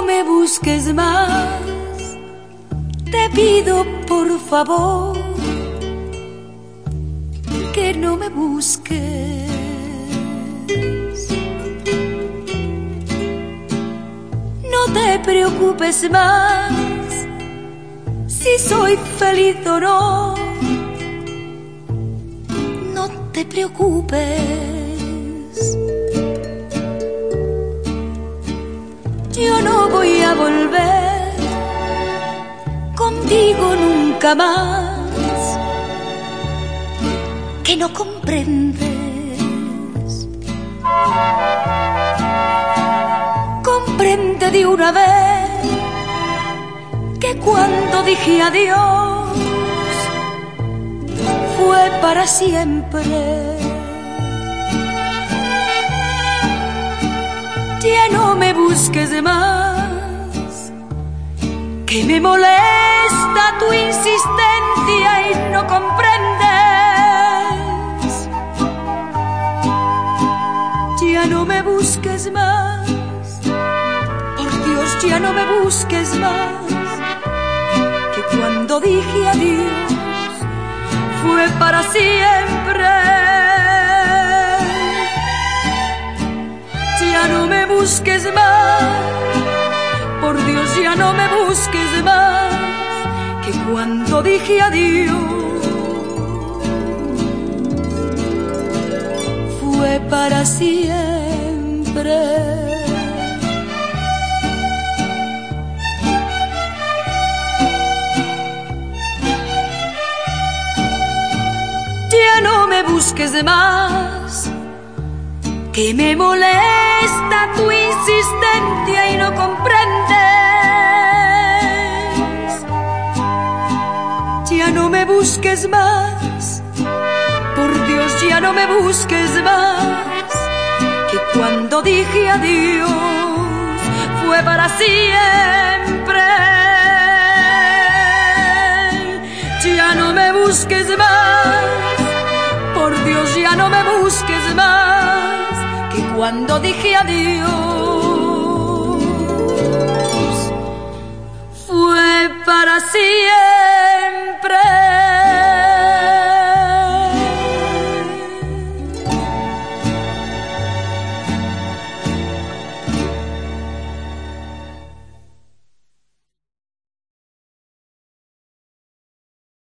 no me busques más, te pido por favor que no me busques. No te preocupes más si soy feliz o no. No te preocupes. Nunca más. Que no comprendes. Comprende de una vez que cuando dije adiós fue para siempre. Ya no me busques más, que me molesta tu insistencia no me busques más, por Dios ya no me busques más, que cuando dije adiós fue para siempre. Ya no me busques más, por Dios ya no me busques más, que cuando dije adiós fue para siempre. Ya no me busques más, que me molesta tu insistencia y no comprendes. Ya no me busques más, por Dios ya no me busques más, cuando dije adiós fue para siempre. Ya no me busques más, por Dios ya no me busques más, que cuando dije adiós fue para siempre.